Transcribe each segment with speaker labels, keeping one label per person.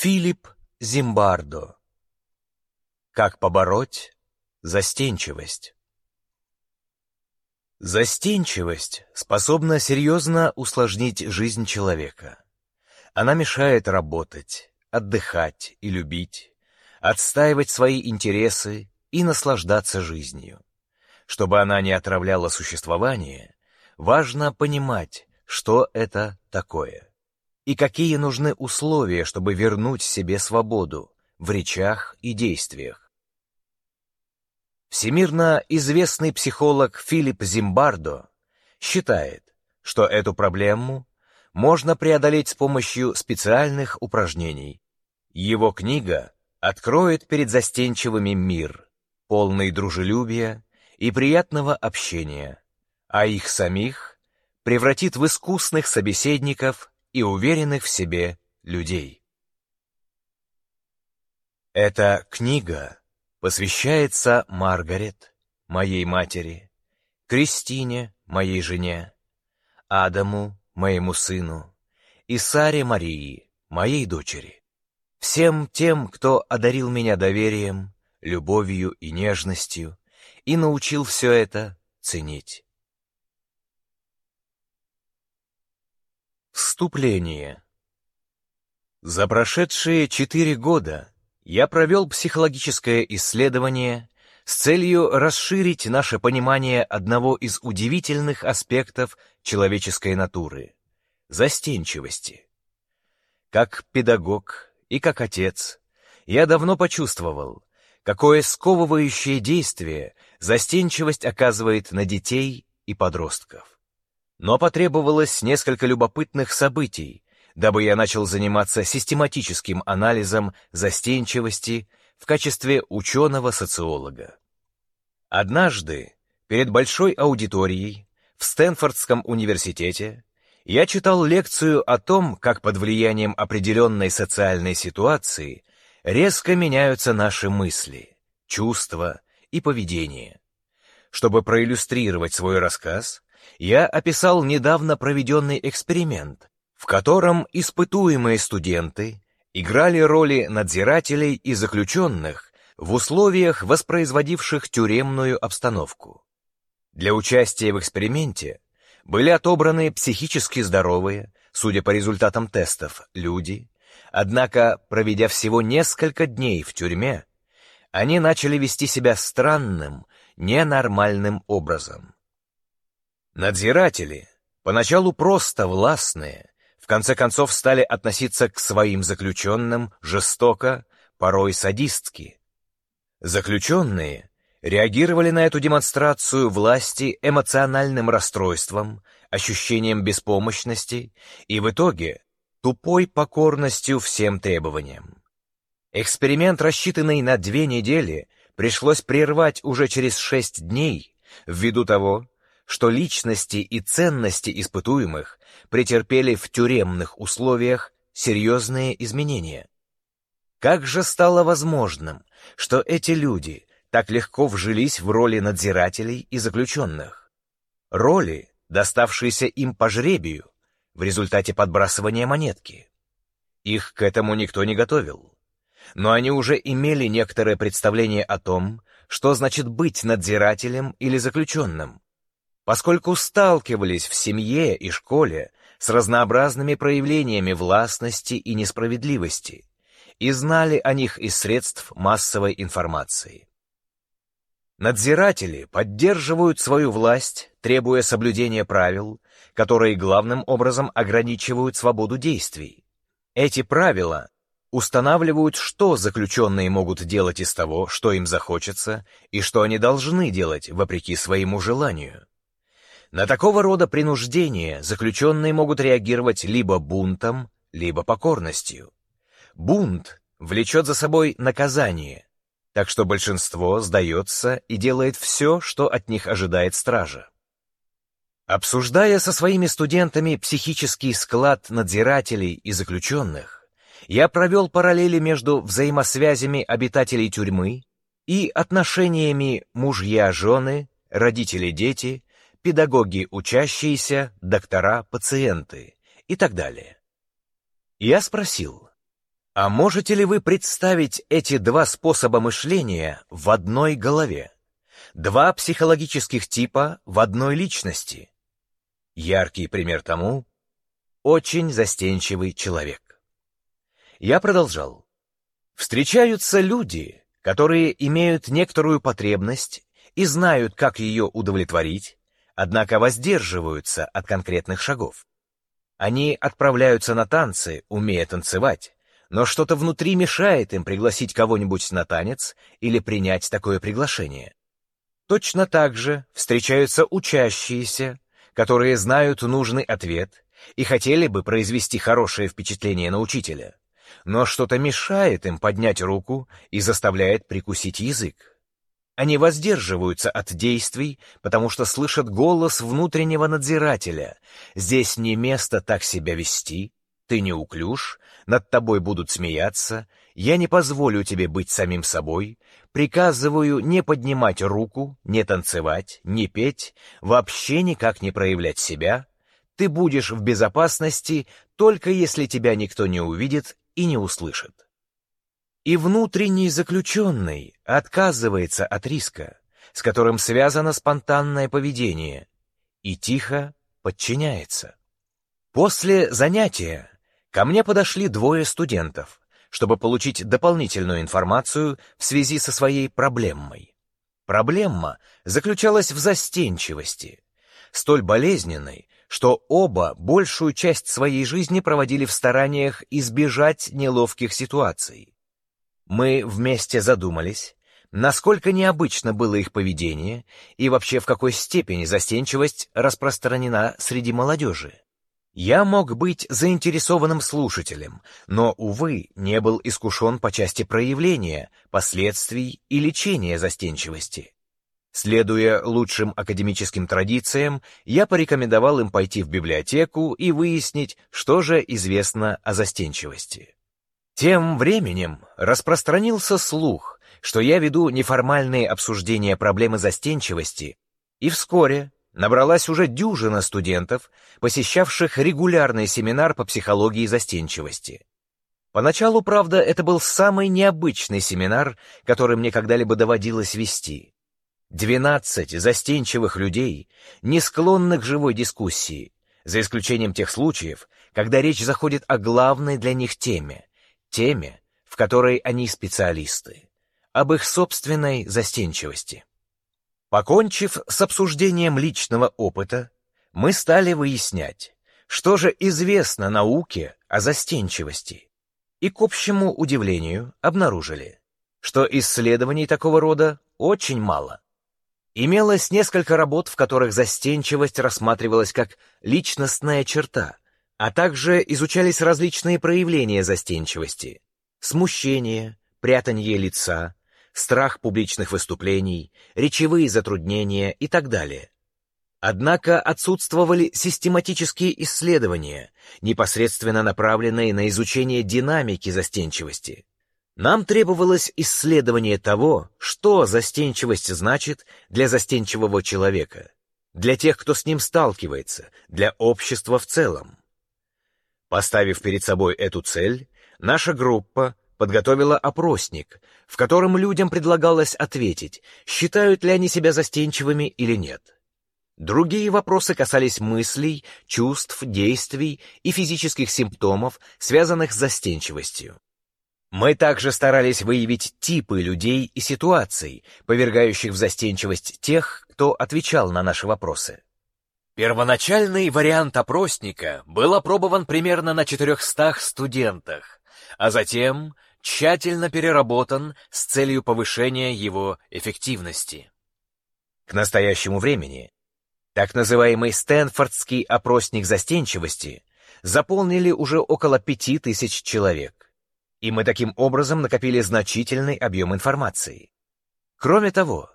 Speaker 1: Филипп Зимбардо. Как побороть застенчивость? Застенчивость способна серьезно усложнить жизнь человека. Она мешает работать, отдыхать и любить, отстаивать свои интересы и наслаждаться жизнью. Чтобы она не отравляла существование, важно понимать, что это такое и какие нужны условия, чтобы вернуть себе свободу в речах и действиях. Всемирно известный психолог Филипп Зимбардо считает, что эту проблему можно преодолеть с помощью специальных упражнений. Его книга откроет перед застенчивыми мир, полный дружелюбия и приятного общения, а их самих превратит в искусных собеседников и уверенных в себе людей. Эта книга посвящается Маргарет, моей матери, Кристине, моей жене, Адаму, моему сыну, и Саре Марии, моей дочери. Всем тем, кто одарил меня доверием, любовью и нежностью и научил все это ценить. Вступление. За прошедшие четыре года я провел психологическое исследование с целью расширить наше понимание одного из удивительных аспектов человеческой натуры — застенчивости. Как педагог и как отец я давно почувствовал, какое сковывающее действие застенчивость оказывает на детей и подростков. Но потребовалось несколько любопытных событий, дабы я начал заниматься систематическим анализом застенчивости в качестве ученого-социолога. Однажды, перед большой аудиторией, в Стэнфордском университете, я читал лекцию о том, как под влиянием определенной социальной ситуации резко меняются наши мысли, чувства и поведение. Чтобы проиллюстрировать свой рассказ, я описал недавно проведенный эксперимент, в котором испытуемые студенты играли роли надзирателей и заключенных в условиях, воспроизводивших тюремную обстановку. Для участия в эксперименте были отобраны психически здоровые, судя по результатам тестов, люди, однако, проведя всего несколько дней в тюрьме, они начали вести себя странным, ненормальным образом. Надзиратели, поначалу просто властные, в конце концов стали относиться к своим заключенным жестоко, порой садистски. Заключенные реагировали на эту демонстрацию власти эмоциональным расстройством, ощущением беспомощности и в итоге тупой покорностью всем требованиям. Эксперимент, рассчитанный на две недели, пришлось прервать уже через шесть дней ввиду того, что личности и ценности испытуемых претерпели в тюремных условиях серьезные изменения. Как же стало возможным, что эти люди так легко вжились в роли надзирателей и заключенных? Роли, доставшиеся им по жребию, в результате подбрасывания монетки. Их к этому никто не готовил. Но они уже имели некоторое представление о том, что значит быть надзирателем или заключенным, поскольку сталкивались в семье и школе с разнообразными проявлениями властности и несправедливости и знали о них из средств массовой информации. Надзиратели поддерживают свою власть, требуя соблюдения правил, которые главным образом ограничивают свободу действий. Эти правила устанавливают, что заключенные могут делать из того, что им захочется, и что они должны делать вопреки своему желанию. На такого рода принуждение заключенные могут реагировать либо бунтом, либо покорностью. Бунт влечет за собой наказание, так что большинство сдается и делает все, что от них ожидает стража. Обсуждая со своими студентами психический склад надзирателей и заключенных, я провел параллели между взаимосвязями обитателей тюрьмы и отношениями мужья-жены, родители-дети педагоги учащиеся, доктора, пациенты и так далее. Я спросил, А можете ли вы представить эти два способа мышления в одной голове? Два психологических типа в одной личности? Яркий пример тому — очень застенчивый человек. Я продолжал. Встречаются люди, которые имеют некоторую потребность и знают, как ее удовлетворить, однако воздерживаются от конкретных шагов. Они отправляются на танцы, умея танцевать, но что-то внутри мешает им пригласить кого-нибудь на танец или принять такое приглашение. Точно так же встречаются учащиеся, которые знают нужный ответ и хотели бы произвести хорошее впечатление на учителя, но что-то мешает им поднять руку и заставляет прикусить язык. Они воздерживаются от действий, потому что слышат голос внутреннего надзирателя. Здесь не место так себя вести, ты не уклюж, над тобой будут смеяться, я не позволю тебе быть самим собой, приказываю не поднимать руку, не танцевать, не петь, вообще никак не проявлять себя. Ты будешь в безопасности, только если тебя никто не увидит и не услышит. И внутренний заключенный отказывается от риска, с которым связано спонтанное поведение, и тихо подчиняется. После занятия ко мне подошли двое студентов, чтобы получить дополнительную информацию в связи со своей проблемой. Проблема заключалась в застенчивости, столь болезненной, что оба большую часть своей жизни проводили в стараниях избежать неловких ситуаций. Мы вместе задумались, насколько необычно было их поведение и вообще в какой степени застенчивость распространена среди молодежи. Я мог быть заинтересованным слушателем, но, увы, не был искушен по части проявления, последствий и лечения застенчивости. Следуя лучшим академическим традициям, я порекомендовал им пойти в библиотеку и выяснить, что же известно о застенчивости. Тем временем распространился слух, что я веду неформальные обсуждения проблемы застенчивости, и вскоре набралась уже дюжина студентов, посещавших регулярный семинар по психологии застенчивости. Поначалу, правда, это был самый необычный семинар, который мне когда-либо доводилось вести. Двенадцать застенчивых людей, не склонных к живой дискуссии, за исключением тех случаев, когда речь заходит о главной для них теме теме, в которой они специалисты, об их собственной застенчивости. Покончив с обсуждением личного опыта, мы стали выяснять, что же известно науке о застенчивости, и к общему удивлению обнаружили, что исследований такого рода очень мало. Имелось несколько работ, в которых застенчивость рассматривалась как личностная черта, а также изучались различные проявления застенчивости, смущение, прятание лица, страх публичных выступлений, речевые затруднения и так далее. Однако отсутствовали систематические исследования, непосредственно направленные на изучение динамики застенчивости. Нам требовалось исследование того, что застенчивость значит для застенчивого человека, для тех, кто с ним сталкивается, для общества в целом. Поставив перед собой эту цель, наша группа подготовила опросник, в котором людям предлагалось ответить, считают ли они себя застенчивыми или нет. Другие вопросы касались мыслей, чувств, действий и физических симптомов, связанных с застенчивостью. Мы также старались выявить типы людей и ситуаций, повергающих в застенчивость тех, кто отвечал на наши вопросы. Первоначальный вариант опросника был опробован примерно на 400 студентах, а затем тщательно переработан с целью повышения его эффективности. К настоящему времени так называемый Стэнфордский опросник застенчивости заполнили уже около 5000 человек, и мы таким образом накопили значительный объем информации. Кроме того,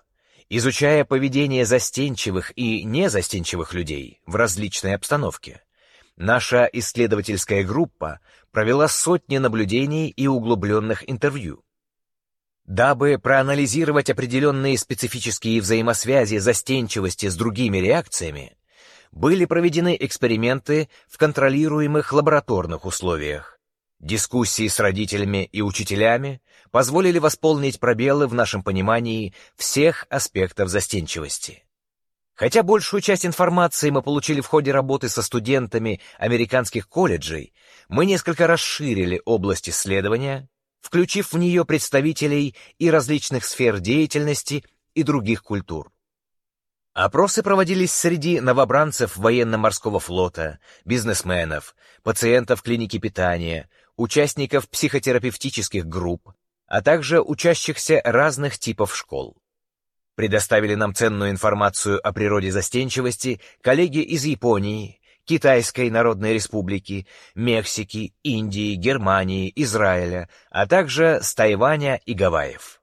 Speaker 1: изучая поведение застенчивых и незастенчивых людей в различной обстановке. Наша исследовательская группа провела сотни наблюдений и углубленных интервью. Дабы проанализировать определенные специфические взаимосвязи застенчивости с другими реакциями, были проведены эксперименты в контролируемых лабораторных условиях. Дискуссии с родителями и учителями позволили восполнить пробелы в нашем понимании всех аспектов застенчивости. Хотя большую часть информации мы получили в ходе работы со студентами американских колледжей, мы несколько расширили область исследования, включив в нее представителей и различных сфер деятельности и других культур. Опросы проводились среди новобранцев военно-морского флота, бизнесменов, пациентов клиники питания, участников психотерапевтических групп, а также учащихся разных типов школ. Предоставили нам ценную информацию о природе застенчивости коллеги из Японии, Китайской Народной Республики, Мексики, Индии, Германии, Израиля, а также с Тайваня и Гавайев.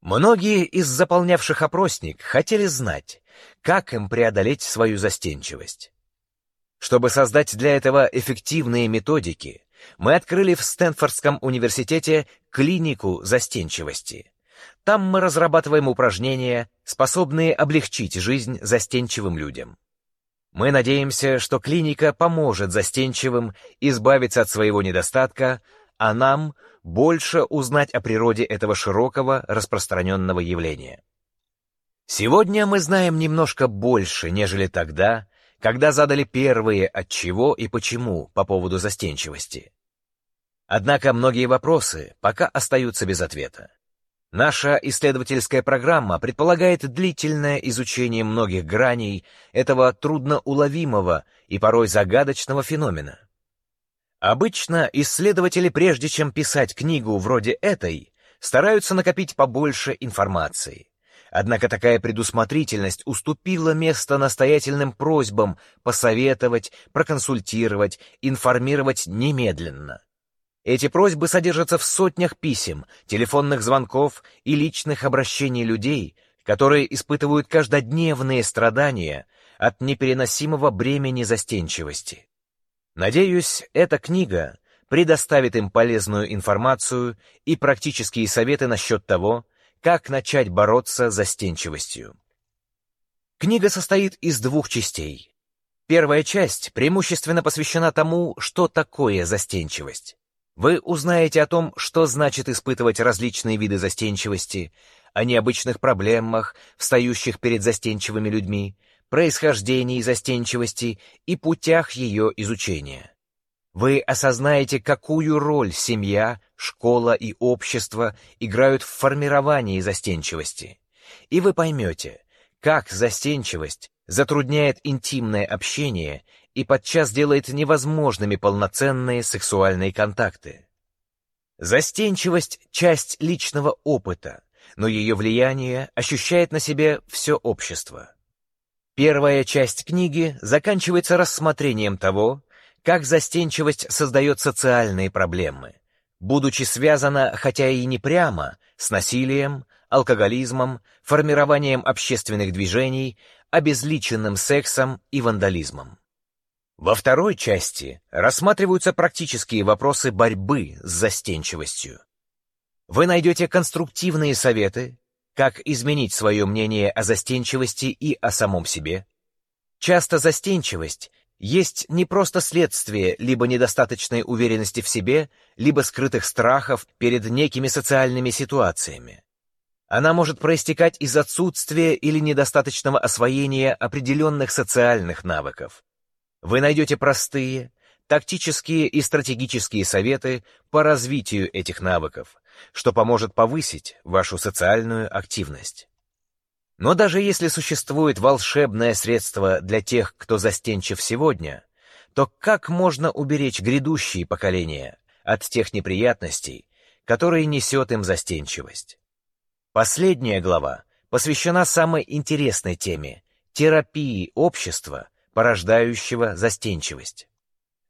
Speaker 1: Многие из заполнявших опросник хотели знать, как им преодолеть свою застенчивость. Чтобы создать для этого эффективные методики, мы открыли в Стэнфордском университете клинику застенчивости. Там мы разрабатываем упражнения, способные облегчить жизнь застенчивым людям. Мы надеемся, что клиника поможет застенчивым избавиться от своего недостатка, а нам больше узнать о природе этого широкого распространенного явления. Сегодня мы знаем немножко больше, нежели тогда, когда задали первые от чего и почему по поводу застенчивости. Однако многие вопросы пока остаются без ответа. Наша исследовательская программа предполагает длительное изучение многих граней этого трудноуловимого и порой загадочного феномена. Обычно исследователи, прежде чем писать книгу вроде этой, стараются накопить побольше информации. Однако такая предусмотрительность уступила место настоятельным просьбам посоветовать, проконсультировать, информировать немедленно. Эти просьбы содержатся в сотнях писем, телефонных звонков и личных обращений людей, которые испытывают каждодневные страдания от непереносимого бремени застенчивости. Надеюсь, эта книга предоставит им полезную информацию и практические советы насчет того, как начать бороться с застенчивостью. Книга состоит из двух частей. Первая часть преимущественно посвящена тому, что такое застенчивость. Вы узнаете о том, что значит испытывать различные виды застенчивости, о необычных проблемах, встающих перед застенчивыми людьми, происхождении застенчивости и путях ее изучения. Вы осознаете, какую роль семья, школа и общество играют в формировании застенчивости. И вы поймете, как застенчивость затрудняет интимное общение и подчас делает невозможными полноценные сексуальные контакты. Застенчивость — часть личного опыта, но ее влияние ощущает на себе все общество. Первая часть книги заканчивается рассмотрением того, как застенчивость создает социальные проблемы, будучи связана, хотя и не прямо, с насилием, алкоголизмом, формированием общественных движений, обезличенным сексом и вандализмом. Во второй части рассматриваются практические вопросы борьбы с застенчивостью. Вы найдете конструктивные советы, как изменить свое мнение о застенчивости и о самом себе. Часто застенчивость есть не просто следствие либо недостаточной уверенности в себе, либо скрытых страхов перед некими социальными ситуациями. Она может проистекать из отсутствия или недостаточного освоения определенных социальных навыков. Вы найдете простые, тактические и стратегические советы по развитию этих навыков, что поможет повысить вашу социальную активность. Но даже если существует волшебное средство для тех, кто застенчив сегодня, то как можно уберечь грядущие поколения от тех неприятностей, которые несет им застенчивость? Последняя глава посвящена самой интересной теме — терапии общества, порождающего застенчивость.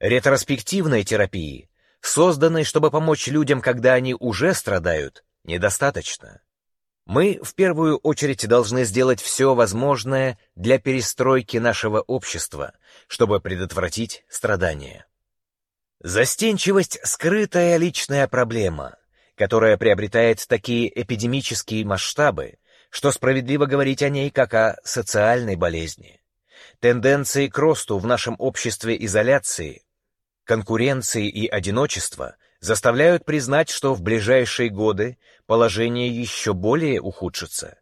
Speaker 1: Ретроспективной терапии, созданной, чтобы помочь людям, когда они уже страдают, недостаточно. Мы в первую очередь должны сделать все возможное для перестройки нашего общества, чтобы предотвратить страдания. Застенчивость — скрытая личная проблема, которая приобретает такие эпидемические масштабы, что справедливо говорить о ней как о социальной болезни. Тенденции к росту в нашем обществе изоляции, конкуренции и одиночества заставляют признать, что в ближайшие годы положение еще более ухудшится.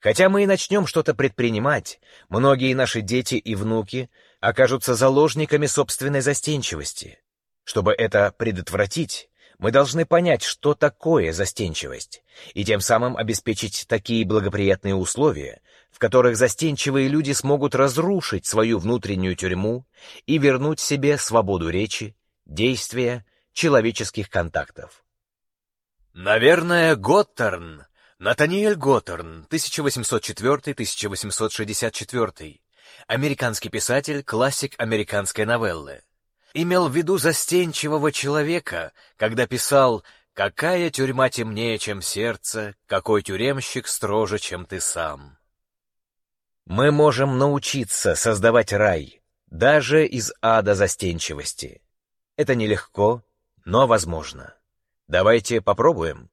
Speaker 1: Хотя мы и начнем что-то предпринимать, многие наши дети и внуки окажутся заложниками собственной застенчивости. Чтобы это предотвратить, мы должны понять, что такое застенчивость, и тем самым обеспечить такие благоприятные условия, в которых застенчивые люди смогут разрушить свою внутреннюю тюрьму и вернуть себе свободу речи, действия, человеческих контактов. Наверное, Готтерн, Натаниэль Готтерн, 1804-1864, американский писатель, классик американской новеллы имел в виду застенчивого человека, когда писал «Какая тюрьма темнее, чем сердце, какой тюремщик строже, чем ты сам». Мы можем научиться создавать рай, даже из ада застенчивости. Это нелегко, но возможно. Давайте попробуем.